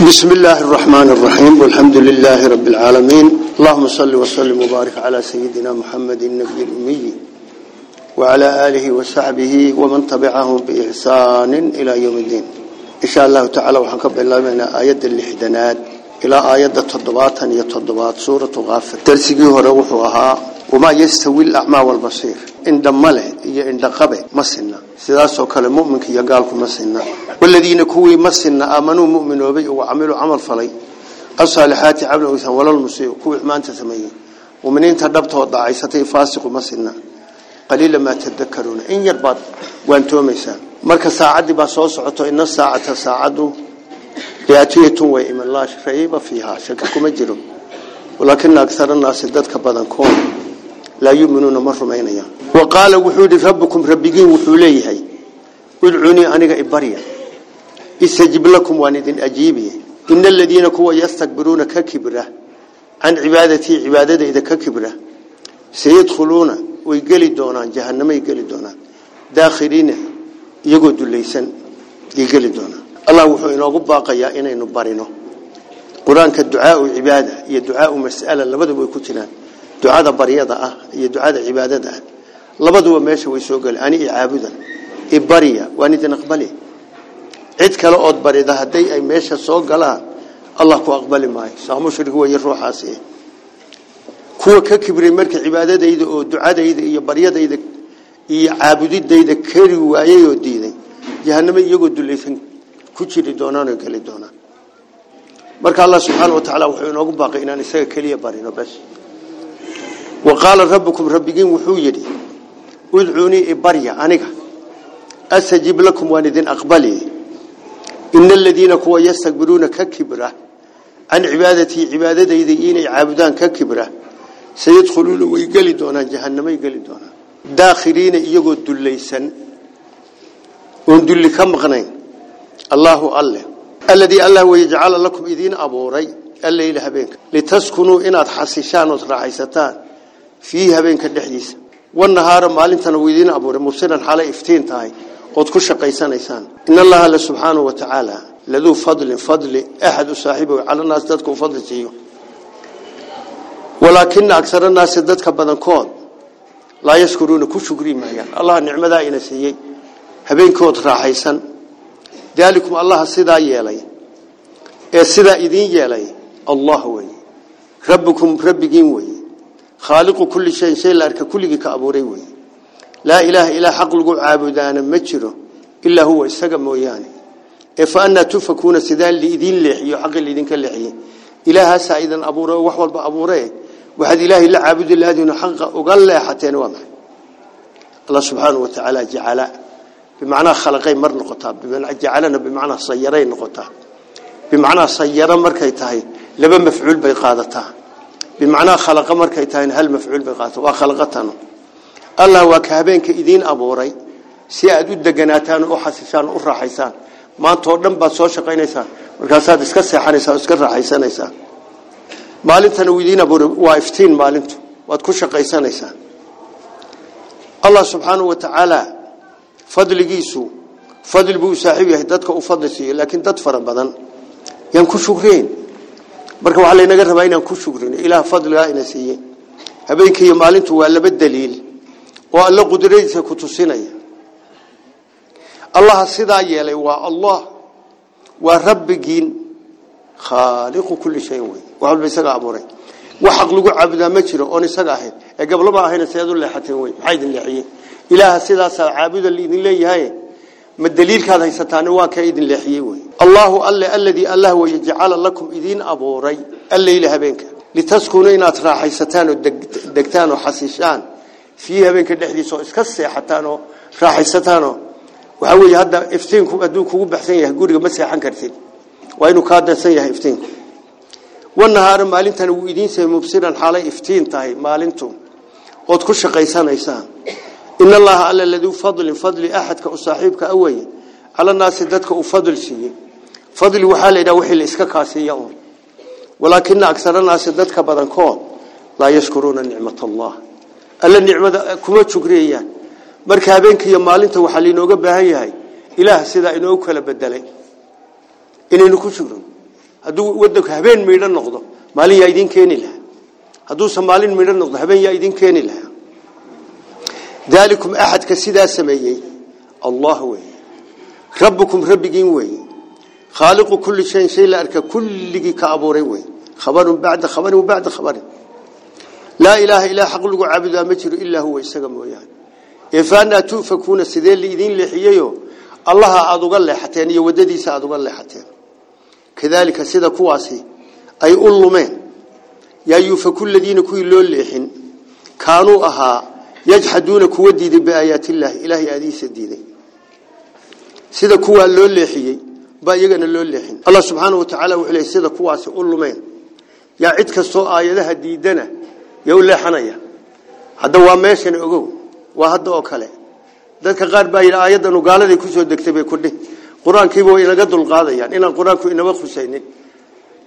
بسم الله الرحمن الرحيم والحمد لله رب العالمين. اللهم صل وسلم وبارك على سيدنا محمد النبي الأمي وعلى آله وصحبه ومن تبعهم بإحسان إلى يوم الدين. إن شاء الله تعالى وحنكب الله من آيات اللحدنات إلى آيات التضباط يتضباط سورة غافر. درسيه روحها وما يستوي الأعمى والبصير. إن دمله إن دقبه مسنا سداسو كلا مؤمنك يقالكم مسنا والذين كوي مسنا آمنوا مؤمنوا بي وعملوا عمل فلي الصالحات عملوا وثان ولا المسيء كوي ما أنت سميه ومنين تدبت وضعيستي فاسق مسنا قليلا ما تذكرون إن يربط وأنتم ميسان marka saacadii baa soo socoto in saacata saacadu yaatiyatun way iman la shayba fiha shaka kuma jiro. Walakin akthar an-nas dadka badan koon. laa yuminuuna ma rumaynayaan. Wa qaala wuxuu idhi rabbukum rabbigiin wuxuu leeyahay udcunii aniga ibarya istajib lakum waan idin ajiibiye. Ina aladiina kuwa yastakbiruuna ka kibra can cibaadatii cibaadadayda ka kibra sayadkhuluuna way geli doonaan jahanamay geli doonaan. Daakhiriina iyagoo dulaysan yay geli doonaan. Allah wuxuu inoogu baaqayaa inaynu barino. Qur'aanka ducaau cibaada iyo ducaau mas'ala labadaba way ku jiraan ducada baryada ah iyo ducada cibaadada ah. Labaduba meesha way soo galeen ani icaabuda ibariya waan idin aqbali. Cid kale oo barida haday ay meesha soo galaan allah ku aqbali maayo. Saa mushrik way ruuxaasi. Kuwa ka kibray marka cibaadadayda oo ducadayda iyo baryadayda iyo caabudidayda kari waayay oo diiday jahannamo iyagoo dulaysan ku jiri doonaan oo gali doonaan. Marka allah subxaanahu wa tacaala wuxuu inoogu baaqay inaan isaga keliya barino bas rabbukum rabbigiin wuxuu yidhi udcuunii ibarya aniga astajib lakum waan idin aqbali ina aladiina kuwa yastakbiruuna ka kibra can cibaadatii cibaadadayda inay caabudaan ka kibra sayadkhuluuna way geli doonaan jahannamay geli doonaan daakhiriina iyagoo dulaysan oon dulli ka maqnayn allaahu alle alladii allah wayajcala lakum idiin فيها بين كل حديث والنهار مالين تنويدين أبو رمسين الحالة إفتين تاعي قد كل شقي سنة إنسان إن الله على سبحانه وتعالى لذو فضل فضل أحد صاحبه على الناس ذاتك فضل تيو ولكن أكثر الناس ذاتك بدن كود لا يشكرون كل شكر ما الله نعمة دائنا سيئي. هبين كود راحي سن ذلكم الله صدا يالي. إيه صدا إذين يالي. الله وي. ربكم ربكين وي. خالق كل شيء سيل أرك كل جك أبوريوي لا إله إلا حق الجوع عبدان مجره إلا هو السجم وياني. إفأنا تفكون سدال لإذين لحي حق لإذين كل لحي. إله سعيدا أبوري وحول بأبوري. وحد إله إلا عبد الله دون حق وقال له حتى نومه الله سبحانه وتعالى جعل بمعنى خلقين مر نقطة بمعنى جعلنا بمعنى صيرين نقطة. بمعنى صيرا مركيتها لبا مفعول بيقادتها bimacna khalaqa markay tahay hal mafcuul bay qaadataa waa khalaqatan. Allah waa ka habeenka idiin abuuray si aad u deganaataan oo xasishaan u raaxaysaan. Maanta oo dhan baad soo shaqaynaysaa markaasaad iska seexanaysaa iska raaxaysanaysaa maalintana uu idiin abuuray. Waa iftiin maalintu. Waad ku shaqaysanaysaa allah subxaanahu wa tacaala fadligiisu fadli buu saaxiib yahay. Dadka u fadli siiyo laakiin dad fara badan. Yaan ku shukreyn marka waxaa laynaga rabaa inaan ku shukrino ilaah fadligaa ina siiye habeenkii iyo maalintu waa laba daliil oo alla qudradiisa ku tusinaya allaha sidaa yeelay waa allah waa rabbigiin khaaliqu kulli shay way waxba isaga abuuray wax xaq lagu caabudaa ma jiro oon isaga ahayn ee gablama ahayn seed u leexateen way maxay idin leexiyeen ilaaha sidaas caabuda idin leeyahay ma daliilkaad haysataan waa ka idin leexiyay way allahu alla alladhi allah wayaj'ala lakum idin abuuray allayla habeenka litaskunu inaad raaxaysataan oo degtaan oo xasishaan fii habeenka dhexdiisa oo iska seexataan oo raaxaysataan waxa weeye hadda iftiinku aduu kugu baxsan yahay guriga ma seexan kartid waa inuu ka dansan yahay iftiinku wanahaara in allaha alla laduu fadlin fadli ahadka u saaxiibka away ala naas dadka u fadl siiyay fadli waxa la yiraahdaa wixii la iska kaasiyo oo walakin aksara naas dadka badankood la yashkuruna nicmat allah. Alla nicmada kuma shukriyaan marka habeenkii iyo maalinta waxa liinooga baahan yahay ilaah sida inoo kala bedelay inaynu ku shukrin hadduu wadanku habeen miidhan noqdo maalin yaa idin keeni daalikum axadka sidaa sameeyey allah wey rabbukum rabbigiin wey khaaliqu kulli shayin shay la arka kulligii ka abuuray wey khabarun bacda khabarin bacda khabarin laa ilaaha ilaa xaq lagu caabudaa ma jiro ilaa huwa isaga mooyaane eefaanaa tuufakuuna sidee liidiin leexiyeyo allaha aada uga leexateen iyo wadadiisa aada uga leexateen kadaalika sida kuwaasi ay u lumeen yaa yuufaku ladiina kuwa diiday biaayaati illaahi ilaahay aadihiisa diiday sida kuwaa loo leexiyey baa iyagana loo leexin allah subxaana wa tacaala wuxuu leeyay sida kuwaasi u lumeen yaa cid kastoo aayadaha diidana yaa u leexanaya hadda waa meeshan ogow waa hadda oo kale dadka qaar baa yidhi aayadanu gaaladay kusoo degtay bay kudhi qur-aankiiba way inaga dulqaadayaan inaan qur-aanku inaba khusaynin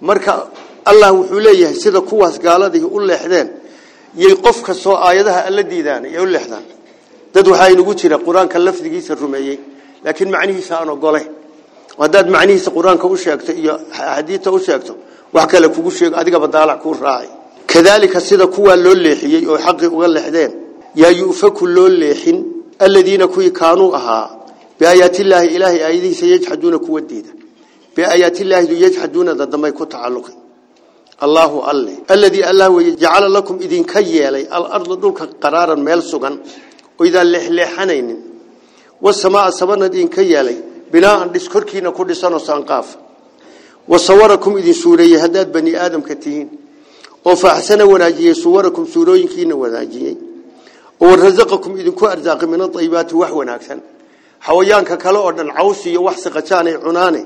marka allah wuxuu leeyahay sida kuwaas gaaladii u leexdeen yay qof kastoo aayadaha alla diidaan yay u leexdaan dad waxaa inugu jira qur-aanka lafdigiisa rumeeyey laakiin macnihiisa aan ogole haddaad macnihiisa qur-aanka u sheegto iyo xadiidta u sheegto wax kale kugu sheego adigaba daalac kuu raacay kadaalika sida kuwaa loo leexiyey oo xaqii uga leexdeen yaa yu'faku loo leexin aladiina kuwii kaanuu ahaa biaayaatillaahi ilaahay aayadihiisa yajxaduuna kuwa diida biaayaatillaahi yajxaduunada dambay ku tacalluqi allaahu alle alladii allah weye jacala lakum idinka yeelay alarda dhulka qaraaran meel sugan oo idaan leexleexanaynin wasamaa samana idinka yeelay binaaan dhis korkiina ku dhisanoo saanqaaf wasawarakum idin suureeyey haddaad bani aadamka tihiin oo faaxsana wanaajiyey suwarakum suurooyinkiina wanaajiyey oo rasaqakum idinku arsaaqay min aayibaati wax wanaagsan xawayaanka kale oo dhan caws iyo wax siqajaanay cunaane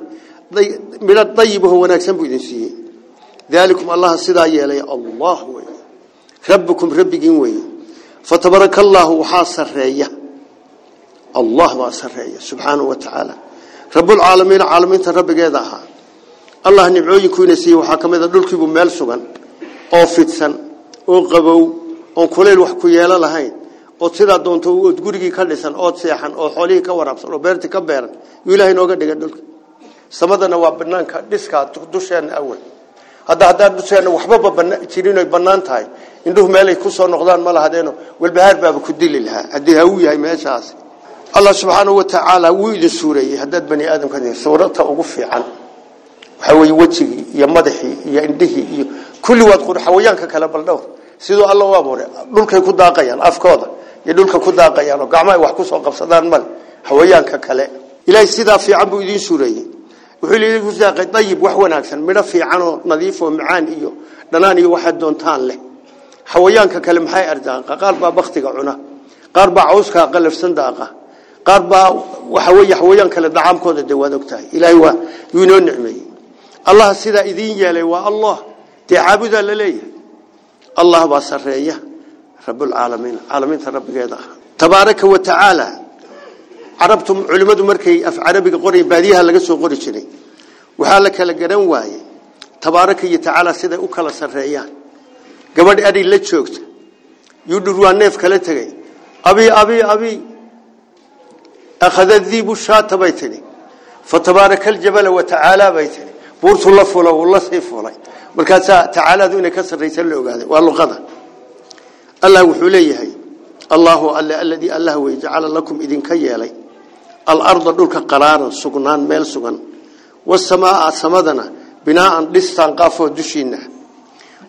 ذلكم الله صدا يلي الله ربكم ربكم وي. فتبارك الله وحاصر الله واسر سبحانه وتعالى. رب العالمين عالمين رب جذها الله نبعوه يكون سيء وحكم إذا دلك بمال سجن قافت سن أقبو أن كل الوحك يلا لهين. أتصير دون تقول كي كل سن أتصيحن أو حاليه كورب سر وبرت كبر يلا هنا قد دك دلك سمعنا وابننا كدسك تقدش يعني أول. Hadda haddaan dusheenna waxbaba jirinoy bannaan tahay indhuhu meelay ku soo noqdaan ma lahadeeno walbahaar baaba ku dili lahaa haddii hawuu yahay meeshaas allah subxaanahu wa tacaala wuu idin suureeyey haddaad bani aadamka suurata ugu fiican waxaa weeye wejigii iyo madaxii iyo indhihii iyo kulli waad xawayaanka kale baldhowr siduu alla u abuuray dhulkay ku daaqayaan afkooda iyo dhulka ku daaqayaan oo gacmo ay wax ku soo qabsadaan male xawayaanka kale ilaahay sidaa fiican buu idiin suureeyey wuxuu idinku saaqay dayib wax wanaagsan midho fiican oo nadiif oo macaan iyo dhanaan iyo waxaad doontaan leh. Xawayaanka kale maxay ardaaqa qaar baa baktiga cuna qaar baa daaqa. Qaar waxa weeye xawayaan kale dacaamkooda dee waad ogtahay. Ilaahay waa yuu inoo nicmeeyey. Allah sidaa idiin yeelay waa allah dee caabudaa la leeyahay? Allah baa sareeya rabbulcaalamiin caalamiinta rabbigeeda. Tabaaraka wa tacaala carabtu culimmadu markay af carabiga qoray baadiyaha laga soo qori jiray waxaa la kala garan waaye tabaaraka iyo tacaala siday u kala sareeyaan gabadh adhi la joogta yudhur neef kala tegay abi abi abi akhada diibu shaata bay tidhi fatabaaraka aljabala wa tacaala bay tidhi buurtu la fulo wuu la sii fulay markaasaa tacaalaadu inay ka sarraysa la ogaaday waa luqada allah wuxuu leeyahay allahu alle alladii allah wey lakum idinka yeelay alarda dhulka qaraaran sugnaan meel sugan wasamaaa samadana binaaan dhistaan qaafoo dushiina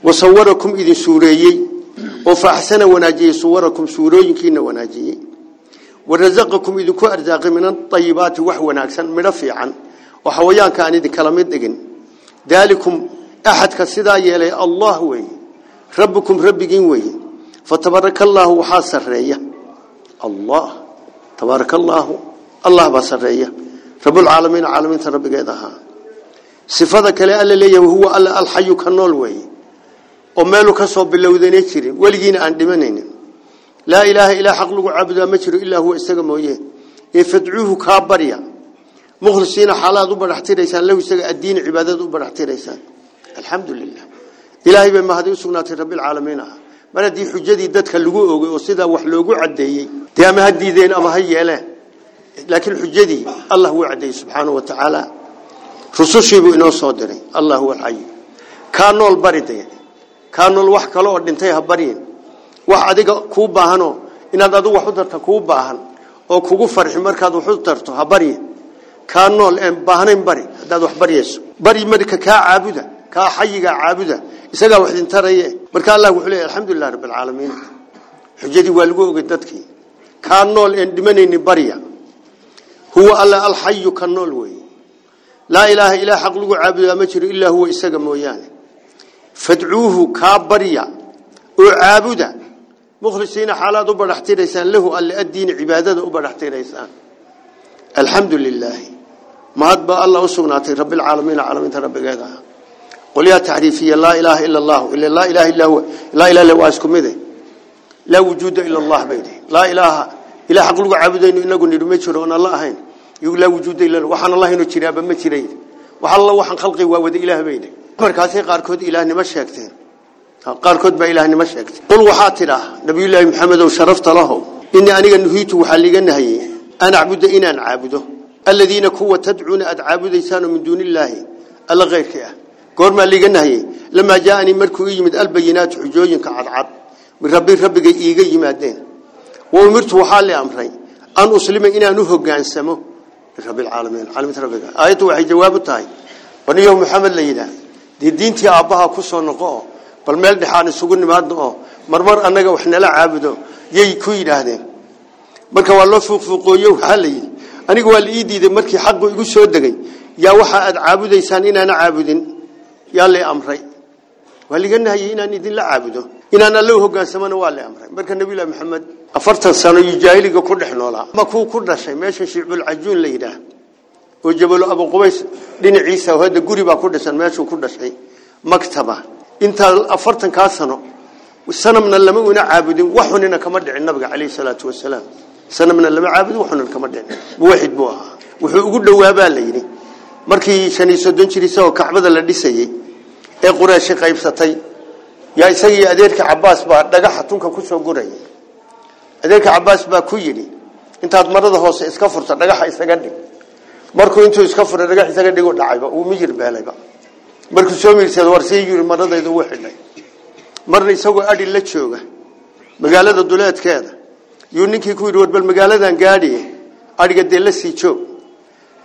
wasawarakum idin suureeyey oo faaxsana wanaajiyey suwarakum suurooyinkiina wanaajiyey warasaqakum idinku arsaaqay min aayibaati wax wanaagsan midho fiican oo xawayaanka aan idinkala mid dhigin daalikum axadka sidaa yeelay allah weeye rabbukum rabbigiin weeye fatabaraka allaahu waxaa sareeya allah tabaaraka allaahu allah baa sareeya rabbulcaalamiin caalamiinta rabbigeed ahaa sifada kale alla leeyahay huwa alla alxayu ka nool weeye oo meelu ka soo bilowdana jirin weligiina aan dhimanaynin laa ilaaha ilaa xaq lagu caabudaa ma jiro ilaa huwa isaga mooye ee fadcuuhu kaa barya mukhlisiina xaalaad u badhaxtiraysaan lahu isaga addiini cibaadada u badhaxtiraysaan alxamdu lilah ilaahay bay mahadi u sugnaatay rabbilcaalamiin ah mar haddii xujadii dadka lagu ogay oo sidaa alxayu kaa nool bari dee kaa nool wax kale oo dhintay ha baryin wax adiga kuu baahanoo inaad adigu wax u darta kuu baahan oo kugu farxi markaad wax u tarto ha baryin kaa nool een baahnayn bari haddaad wax baryayso bari marka kaa caabuda kaa xayigaa caabuda isagaa wax idin taraye marka allah wuxuu leeyahy alxamdulilah rabbi alcaalamiin xujadii waa lagu ogay dadkii kaa nool een dhimanayni barya هو الله الحي كنول وي. لا إله إلا حق لغو عبد المجر إلا هو إساق موياني فدعوه كابريا. وعابدا مخلصين حالات وبرحتي ريسان. له الدين لأدين عبادات وبرحتي ريسان. الحمد لله. ما ادبا الله وسوناتي رب العالمين العالمين رب قيدها قل يا تعريفي. لا إله إلا الله. إلا لا إله إلا هو. لا إله إلا هو. أسكم لا وجود إلا الله بيدي لا إله bay dhihi laa ilaaha ilaa xaq lagu caabudayno inagu nidhi ma jiro oon alla ahayn iyagu laa wujuuda illa waxaan allah inuu jiraaba ma jiray wax alla waxaan khalqi waa wada ilaah bay dhihi markaasay qaarkood ilaahnimo sheegteen qaarkood baa ilaahnimo sheegtay qul waxaa tidhaa nabiyullaahi maxamedow sharafta lahow inii aniga nuhiitu waxaa liiga nahayey an acbuda inaan caabudo aladiina kuwa tadcuuna aad caabudaysaanoo min duuni illaahi alla keyrkii ah goormaa liiga nahayey lamaa jaaanii markuu ii yimid albayinaatu xujooyinka cadcad rabbi rabbigay iiga yimaadeen li amray an uslima inaan u hogaansamo lirabbilcaalamiin caalamiinta rabbiga aayaddu waxay jawaab u tahay baniyahu maxamed la yidhaah dee diintii aabbaha ku soo noqo oo bal meel dhexaan isugu nimaadno oo marmar annaga wax nala caabudo yay ku yidhaahdeen marka waa loo fuuqfuuqooye waxaa la yidhi aniga waa la ii diiday markii xaqu igu soo degay yaa waxa aad caabudaysaan inaana caabudin yaa la amray waa liga nahayey inaan idinla caabudo waa la amray marka nabiyullahi maxamed afartan sano iyo jaahiliga ku dhex noolaa ma kuu ku dhashay meesha shiicbulcajuun la yidhaah oo jabalo abuqubays dhinaciisa hadda guri baa ku dhisan meeshuu ku dhashay maktaba intaa afartankaa sano sanamna lama una caabudin waxunina kama dhicin nabiga calayhi salaatu wasalaam sanamna lama caabudin waxunina kama dhicin muwaxid buu ahaa wuxuu ugu dhowaabaa la yidhi markii shan iyo soddon jir isagoo kacbada la dhisayey ee qurayshi qaybsatay yaa isagii adeerka cabaas baa dhagaxa tunka ku soo gurayay adeerka cabaas baa ku yidhi intaad marada hoose iska furta dhagaxa isaga dhig. Markuu intuu iska furay dhagax isaga dhigu dhacayba uu miyir beelayba markuu soo miirsada war yiri maradayda uu marna isagoo adhi la jooga magaalada duleedkeeda. Yuu ninkii ku yidhi war magaaladan gaadhiye adhiga dee la sii joog.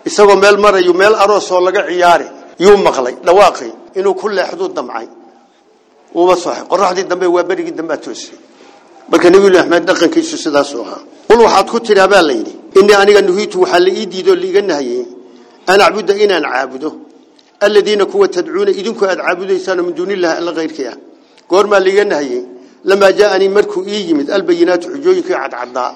Isagoo meel marayu meel aroosoo laga ciyaari yuu maqlay dhawaaqay inuu ku leexduu damcay soxay qoraxdii dambe waa berigii dambea toosay marka nabiyullahi axmed dhaqankiisu sidaasuu ahaa qul waxaad ku tidhaa baa la yidhi inii aniga nuhiitu waxaa la ii diidoo liiga nahayey an acbuda inaan caabudo aladiina kuwa tadcuuna idinku aad caabudaysaan min duuni illahi alla keyrkii ah goormaa liiga nahayey lamaa jaaanii markuu ii yimid albayinaatu xujooyinkii cadcaddaa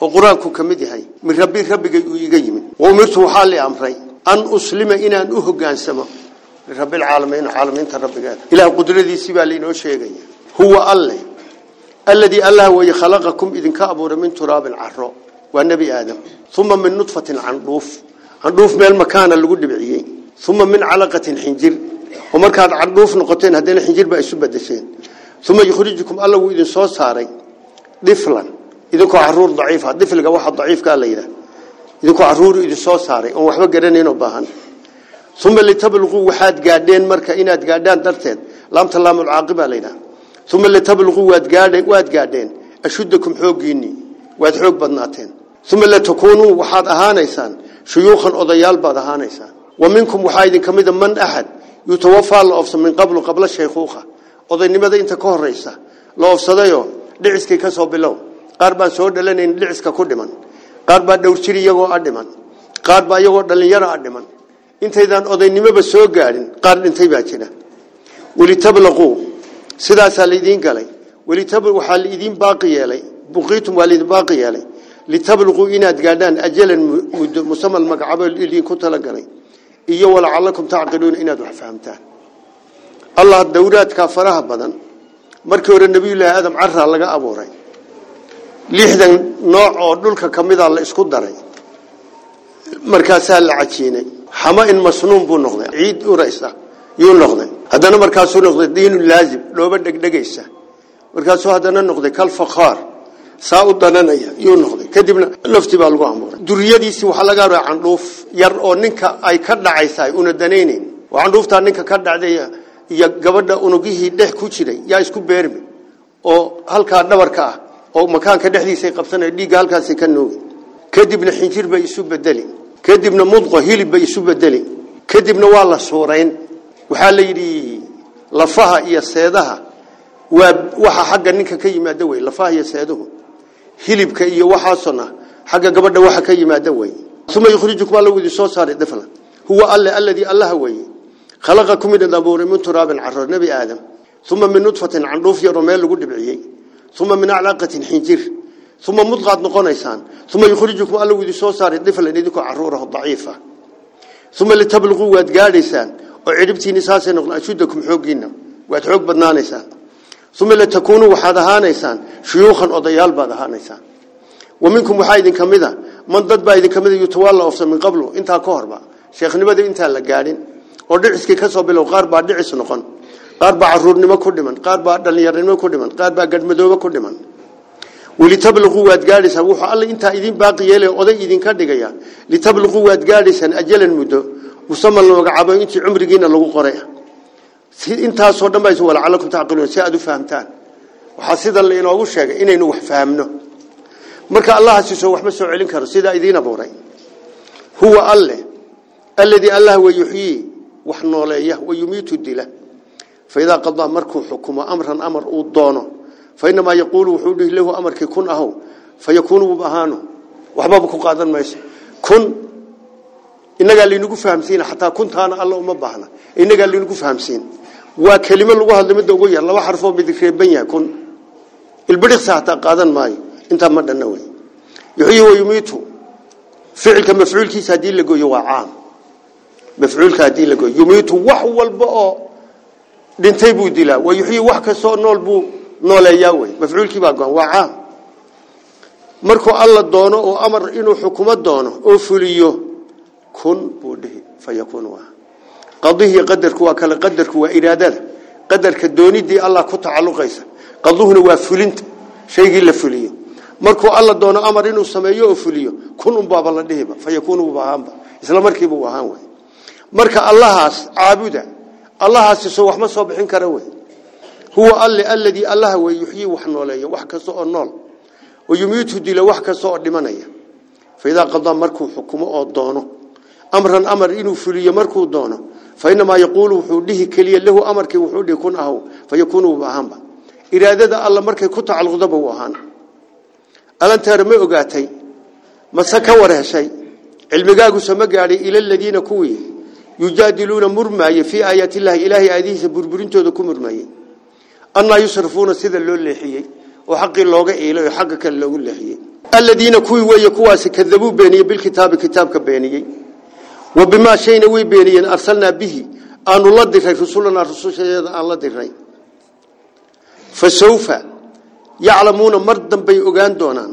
oo qur-aanku ka mid yahay min rabbi rabbigay uu iiga yimid wa umirtu waxaa li amray an uslima inaan u hogaansamo لرب العالمين عالمين ترب جاد إلى قدرة ذي لين لينو شيء جاي هو الله. الذي الله هو يخلقكم إذن كأبور من تراب العراء والنبي آدم. ثم من نطفة عنروف عنروف من المكان اللي قد بعيه ثم من علاقة حنجر. ومن كان عنروف نقطتين هذين حنجر بقى سبا دسين ثم يخرجكم الله وإذا صوت ساري. دفلا. إذن كأحرور ضعيفة. دفل واحد ضعيف قال لي ده إذا إذن عرور إذا صوت ساري. ومحبا قرنين وباهن. Uma litabluquu waxaad gaadheen marka inaad gaadhaan darteed laamta laamulcaaqibaa la yidhaha uma litabluquu waad gaadhe waad gaadheen ashuddakum xooggiinnii waad xoog badnaateen uma latakuunuu waxaad ahaanaysaan shuyuukhan odayaal baad ahaanaysaan wa minkum waxaa idinka mida man axad yutawafaa la oofsa min qablu qabla shaykhuuqa odaynimada inta ka horaysa la oofsadayoo dhiciskii ka soo bilow qaar baan soo dhalanayn dhiciska ku dhiman qaar baa dhowrjir iyagoo a dhiman qaar baa iyagoo dhallinyaro a dhiman intaydaan odaynimoba soo gaadhin qaar dhintay baa jira walitablaquu sidaasaa laydiin galay waxaa laidiin baaqi yeelay buqiitum waa laydin baaqi yeelay litabluquu inaad gaadhaan ajalan muddo musamal magacabo idinku talagalay iyo walacalakum tacqiluuna inaad wax fahamtaan allah dowraadkaa faraha badan markii hore nebiyullaahi aadam caraa laga abuuray lixdan nooc oo dhulka ka mida la isku daray markaasaa la cajiinay حما إن مصنوم بو نغضي عيد ورئيسة يو نغضي هذا نمر كاسو نغضي دين لازم. لو بدك دقيسة. مركاسو هذا نغضي كالفخار. ساو دانان ايا يو نغضي كدبنا. لفتي بالغو عمور. دوريا دي سيو حلقا روي عن روف يار أو ننكا أي كرد عيثاي أونا دانينين. وعن روف تان ننكا كرد عدي يا. قبدا أونا جيهي ده كوچيني يا اسكو بيرمي. أو هالكا نمر كا أو مكان كدح دي سيقبسنا دي قالكا سيكنو كدبنا حنجير با يسو بدلين. كدبنا مضغه هيلب بي سو كدبنا والله صورين سورين وها لا يدي لفها يا سيدها وا وها حق نينكا كيمادا دوي لفها يا سيده هيلبك يا صنا سنا حق غبده وها كيمادا وي ثم يخرجكم الله ودي سو ساري دفلا هو الله الذي الله وي خلقكم من دبور من تراب عرر نبي آدم ثم من نطفه عن روف يرمي لو ثم من علاقه حنجر uma mudqaad noqonaysaan uma yukhrijukum alla widi soo saaray diflan idinkoo caruuraho daciifa uma litabluquu waad gaadhaysaan oo cidhibtiinni saasay noqon ashuddakum xooggiinna waad xoog badnaanaysaan uma latakuunuu waxaad ahaanaysaan shuyuukhan odayaal baad ahaanaysaan wa minkum waxaa idinka mida man dad baa idinka mida yutawalla ofsa min qablu intaa ka horba sheekhnimada intaan la gaadhin oo dhiciskii ka soo bilow qaar baa dhicis noqon qaar baa caruurnimo ku dhiman qaar baa dhallinyarnimo ku dhiman qaar baa gadhmadoobe ku dhiman wuxuu alle intaa idin baaqi yeelay oday idinka dhigaya litabluquu waad gaadhaysaan ajalan muddo musaman la magacaabo intii cumrigiina lagu qoray intaasoo dhan baa walacalakum tacqiluun si aad u fahamtaan waxaa sida la inoogu sheegay inaynu wax fahamno marka allaha siiso waxma soo celin karo sidaa idiin abuuray huwa alle alladii allah wa yuxyii wax nooleeya wa yumiitu dila faidaa qadaa markuu xukumo amran amar uu doono fainamaa yaquulu wuxuu dhihi lahu amarkii kun ahow fayakuunu wub ahaano waxbaba ku qaadan mayso kun inagaa laynagu fahamsiina xataa kuntaana alla uma baahna inagaa laynagu fahamsiin waa kelimo lagu hadla midda ugu yar laba xarfoo mid reeban yahay kun ilbidhiqsa hataa qaadan maayo intaa ma dhanna wey yuxyi wa yumiitu ficilka mafcuulkiisa haddii la gooyo waa caam mafcuulka haddii la gooyo yumiitu wax walba nooleeyaa wey mafcuulkii baa go-an waa caam. Markuu alla doono oo amar inuu xukumo doono oo fuliyo kun buu dhihi waa. Qadihi qadarku waa kale qadarku waa iraadada. Qadarka doonidii allah ku tacalluqaysa qaduhuna waa fulinta shaygii la fuliyo. Markuu alla doono amar inuu sameeyo oo fuliyo kun unbaaba la dhihiba fayakuun wuuba ahaanba isla markiiba uu ahaan wey marka allahaas caabuda allahaasi soo wax ma soo bixin kara wey wax kasta oo nool oo yumiitu dila wax kasta oo dhimanaya faidaa qadaa markuu xukumo oo doono amran amar inuu fuliyo markuu doono fainamaa yaquulu wuxuu dhihi keliya lahu amarkii wuxuu dhihi kun ahow fayakuunu wuba ahaanba iraadada alla markay ku tacalluqdaba uu ahaan alantaara ma ogaatay mase ka war heshay cilmigaaguse ma gaadhay ila aladiina kuwii yujaadiluuna murmaaye fii aayaati illahi ilaahay aayadihiisa burburintooda ku murmaayey annaa yusrifuuna sida loo leexiyey oo xaqii looga iilay oo xagga kale loogu leexiyey aladiina kuwii weeye kuwaasi kadabuu beeniyey bilkitaabi kitaabka beeniyey wa bimaa shayna way beeniyeen arsalnaa bihi aanu la diray rusulanaa rusushadeeda aan la diray fa sawfa yaclamuuna mar dambay ogaan doonaan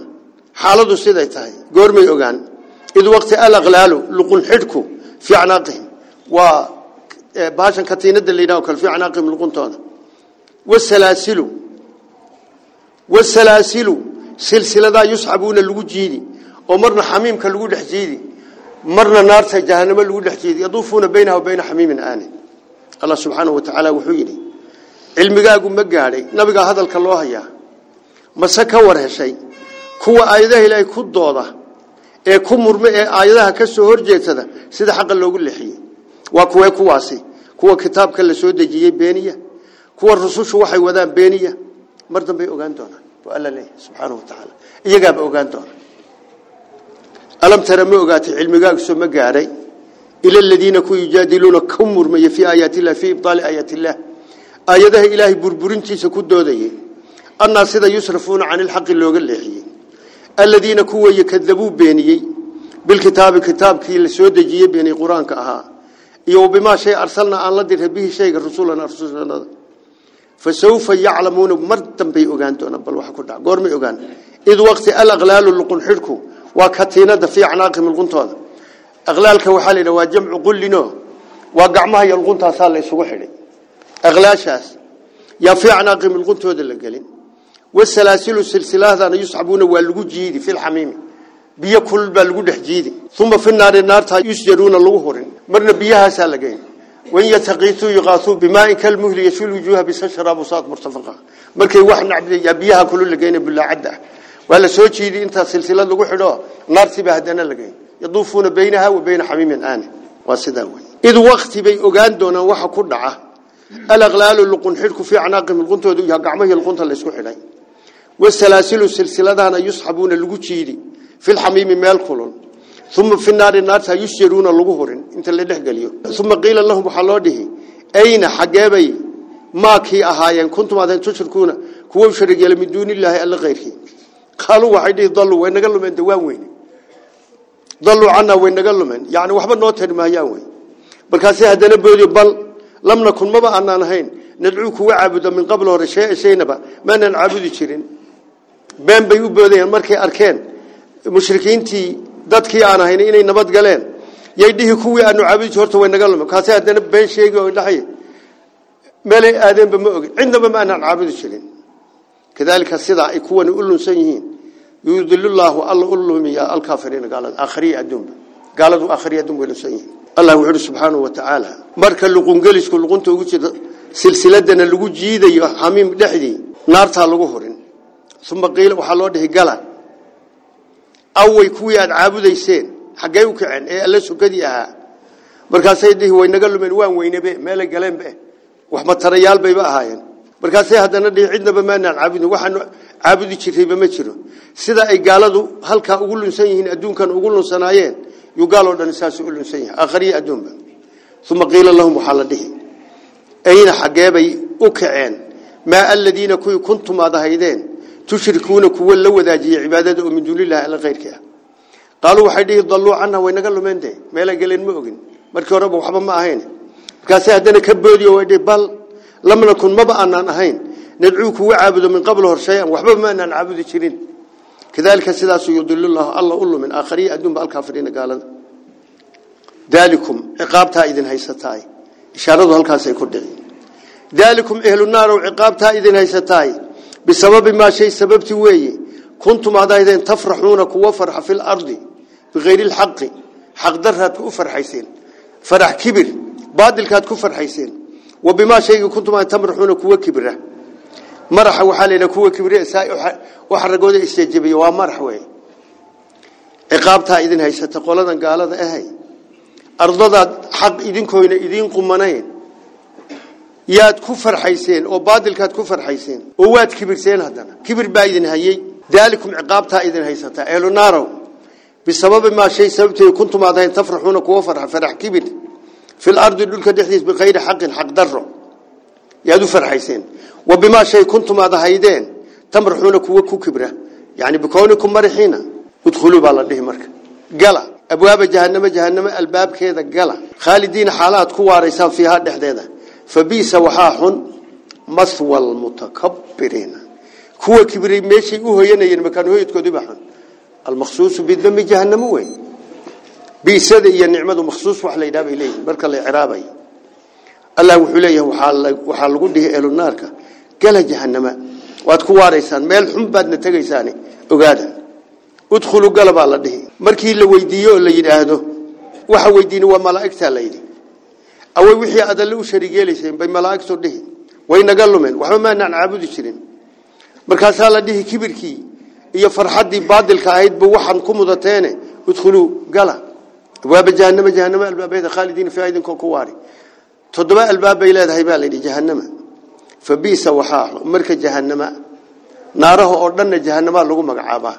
xaaladu siday tahay goormay ogaan id waqti alaqlaalu luqun xidhku fii acnaaqihim waa bahashan katiinada la yidhaho kale fii acnaaqihim luquntooda والسلاسل. والسلاسل. سلسلة ذا يسحبون الوجيدي ومرنا حميم كالوجود حجيدي مرنا نار سجهنم الوجود حجيدي يضوفون بينها وبين حميم آن الله سبحانه وتعالى وحيدي علمي قاقوا مقاري. نبقى هذا الكالوه يا. مسكا وره شيء. كوا آيذه لا كود دوضة. ee ku murmay ayadaha ka soo horjeedsada sida xaq loogu lixiyo waa kuwa kuwaasi kuwa kitaabka la soo dajiyay kuwa rusushu waxay wadaan beeniya mar dambay ogaan doonaan waa alla leeyahay subxaanahu wa tacaala iyagaaba ogaan doona alam tara ma ogaatay cilmigaagsoo ma gaadhay ila aladiina kuwa yujaadiluuna ka murmaya fii aayaati illah fii ibdaali aayaati illah aayadaha ilaahay burburintiisa ku doodayay annaa sida yusrafuuna cani lxaqi looga leexiyey aladiina kuweeye kadabuu beeniyey bilkitaabi kitaabkii la soo dejiyey beeniyey qur-aanka ahaa iyo bimaa shay arsalna aan la diray bihi shayga rusulana rusulanada فسوف يعلمون مرتم بيوجانتو أنا بل واحد كده قرمي يوجان إذ وقت الأغلال اللقون حركو وكثينا دفيع ناقم القنط هذا أغلال كوحالي لو جمع قل لنا وقعمها يلقونها صار لي سوحلي أغلال يا يفيع ناقم القنط هذا اللي قالين والسلاسل يسحبون هذا يسحبونه والجوجيدي في الحميم. بيأكل بالجوجيدي ثم في النار النار تا يسجرون اللوهرين مرنا بيها سالجين yataqiituu yuqaatuu bimaain kalmuhli yashul wujuuha bisa sharaabu saad murtafaqa markay wax nacbiyaa biyaha kulul la geyna bulaacadda ah waa la soo jiidi intaa silsilad lagu xidho naartiibaa haddana la geyn yaduufuuna baynaha wa bayna xamiimin aani waa sidaa wey id wakti bay ogaan doonaan waxa ku dhaca alaqlaalu luqun xidhku fii canaaqihim luquntoodu yaha gacmahii luqunta la isku xidhay wasalaasilu silsiladahana uma fi naari naarta yusjaruuna lagu hurin inta la dhexgeliyo uma qiila lahum waxaa loo dhihi ayna xageebay maakii ahaayeen kuntum aadeen tushrikuuna kuwa u sharig yeela min duuni illaahi alla keyrkii qaaluu waxay dhihi daluu way naga lumeen dawaan weyne daluu canaa way naga lumeen yani waxba noo tari maayaan wey markaasi haddana boodi bal lam nakun maba aanaan ahayn nadcuu kuwa caabuda min qabl hore shee shaynaba maanaan caabudi jirin been bay u boodayaan markay arkeen mushrikiintii dadkii aan ahayn inay nabad galeen yay dhihi kuwii aanu caabudi horta way naga lumeen kaasi haddana been sheegi oo dhahay meelay aadeenba ma ogin cidnaba ma aanaan caabudi jirin kadalika sidaa ay kuwani u lunsan yihiin yudil llaahu alla u lumiya alkaafiriina gaalada aakhriya adduunba gaaladu aakhriya adduun way lunsan yihiin allah wuxuu yidhi subxaanahu wa tacaala marka luqungelisku luqunta ugu jira silsiladana lagu jiidayo xamiim dhexdii naartaa lagu hurin uma qiila waxaa loo dhihi gala away kuwii aad caabudayseen. Xaggee u kaceen ee alla sukadii ahaa. Markaasay dhihi way naga lumeen waan weynebe meelay galeenbe wax matarayaal bayba ahaayeen. Markaasay haddana dhihi cidnaba maanaan caabudin waxaanu caabudi jirayba ma jiro. Sida ay gaaladu halkaa ugu lunsan yihiin adduunkan ugu lunsanaayeen yuu gaaloo dhan saasuu u lunsan yahay. Aakhriya adduunba. Uma qiila lahum waxaa dhihi ayna xaggeebay u kaceen maa aladiina kuwii kuntum aad تشركون كوال لو ذاجي عبادته من دون الله إلا غيرك. قالوا وحده إيه يضلوا وين وينقلوا من ده. ما لقلين مؤقن ملكوا ربه وحبا ما أهين. كاسي أهدنا كبوديا ويدي بل لما نكون مبأنا أهين. ندعوك وعابدوا من قبل رشيئا وحبا ما أنا العابد شرين. كذلك سلاس يضل الله الله أقول من آخرية أدون بالكافرين قال ذلكم عقابتا إذن شاردوا إشارة هالكاسي كردين ذلكم إهل النار وعقابتا إذن هيستاي. Halkaasay ku dhici daalikum ehlu naarow ciqaabtaa idin haysataay bisababi maa shay sababti weeye kuntum aad ahaydeen tafraxuuna kuwa farxa fi lardi bikayri lxaqi xaqdaraad ku farxayseen farax kibir baadilkaad ku farxayseen wa bimaa shaygii kuntum aad tamraxuuna kuwa kibra maraxa waxaa la yidhaha kuwa kibre waxa ragooda isjejebiya waa ياد كفر حيسين أو بادل كاد كفر حيسين وواد كبير سين هذانا كبير بعيدن هاي ذلكم عقابتها إذن هاي ستة إلو نارو. بسبب ما شيء سببته كنتم عذين تفرحون كوفر فرح كبير. في الأرض يقول كده حديث بخير حق حق ضر يادو فرحيسين وبما شيء كنتم عذين تمرحون كوك كبرة. يعني بكونكم مرحينا ودخلوا بالله مرك قلا. أبواب جهنم جهنم الباب كذا قلا. خالدين حالات كوار يسافيها دحديده kibray meeshay u hoyanayeen makaan hoyadkoodii baa xun almaqsuusu bidami jahanamo wey biisada iyo nicmadu maqsuus wax la yidhaha bay leeyihin marka la icraabay allah wuxuu leeyahay waxaa lagu dhihi ehlu naarka gala jahanama waad ku waaraysaan meel xun baadna tegaysaan ogaada udkhulu gala baa la dhihi markii la weydiiyo oo la yidhaahdo waxa weydiini waa malaa'igtaa la yidhi أو وحي أدلوا شريجي لسهم بملاك صدقه وين قالوا من؟ وهم ما نعبد الشرين مركز الله ده كبير كي. يفرحدي بعض الكائد بوحن كمدة تانية ودخلوا قالا. الباب جهنم جهنم ألباب هذا خالدين في عيدن كوكواري تدبا ألباب إلى ذهب عليه جهنم. فبيس وحاح مرك جهنم. ناره أردن جهنم لقوم جعابة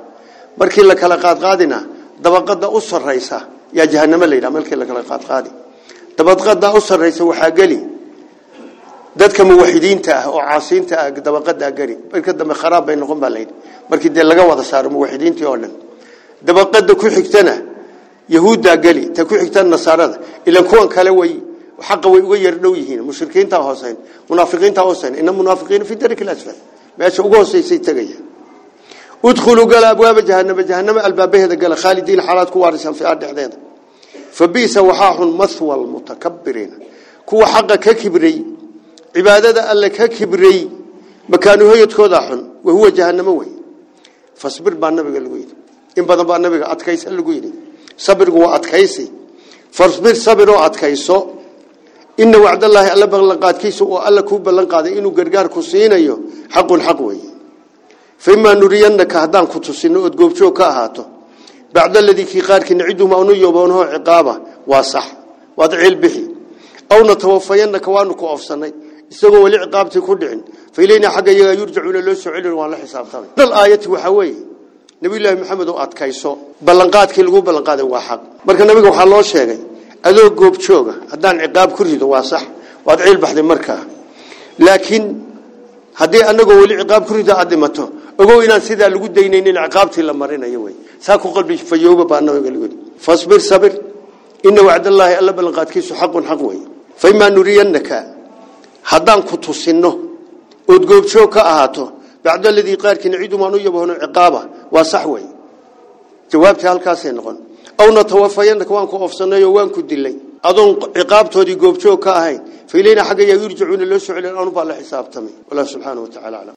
مركز لك لقاط قادنا. دبقة أسر رئيسه يا جهنم اللي رملك لك لقاط قادنا dabaqada u sarraysa waxaa geli dadka muwaxidiinta ah oo caasiinta ah dabaqadaa geli marka dambe kharaab bay noqon baa yidhi markii dee laga wada saaro muwaxidiintii oo dhan dabaqada ku xigtana yahuuddaa geli ta ku xigtana nasaarada ilan kuwan kale way xaqa way uga yar dhow yihiin mushrikiinta hooseyn munaafiqiinta hooseyn inna munaafiqiina fi darki al-asfal meesha ugu hooseysay tagaya udkhulu gala abwaaba jahannama jahannama albaabaheeda gala khaalidiina xaalaad ku waarisan fi dhexdeeda fabiisa waxaa xun mathwa almutakabbiriina kuwa xaqa ka kibray cibaadada alle ka kibray makaanu hoyadkooda xun wahuwa jahannamo wey fasbir baa nabiga lagu yidhi in badan baa nabiga adkaysa lagu yidhi sabirgu waa adkaysi fasbir sabir oo adkayso ina wacdallaahi alla ballanqaadkiisa oo alla kuu ballan qaaday inuu gargaar ku siinayo xaqun xaq weeye بعد الذي في قارك نعده ما نجيبونه عقابه وصح وضعيل به أو نتوفينا كوانك وأفسني استوى لعقابتي كدعن فإلينا يرجع يرجعون الله سعيل وعلى حساب ثاني. هذا الآية وحوي. نبي الله محمد وقات كيسو. بلنقات كيلقو بلنقات واحد مالك النبي وحال الله شيئا أذو قوب تشوغا هذا العقاب كرهد واسح وضعيل بحد مركا لكن هذا أنه قوى لعقاب كرهد أدمته. أقول إنا سيدا لقود دينين العقابتي لما رينا يوي ساكو قلبي فيوبا بانوي قال لي فاصبر صبر. إن وعد الله ألا بلغات كيس حق حق وي فيما نرينك. هدان كتوسينو ودغوبشو كاهاتو بعد الذي قال كن عيد ما نيبون عقابة وصحوي. جوابتي هلكاس نكون أو نتوفينك وان كو افسنوي وان كو ديلين أدون عقابتودي غوبجو كاهين فيلينا حق يرجعون لسعلن ان با لا حساب تمي. والله سبحانه وتعالى علم.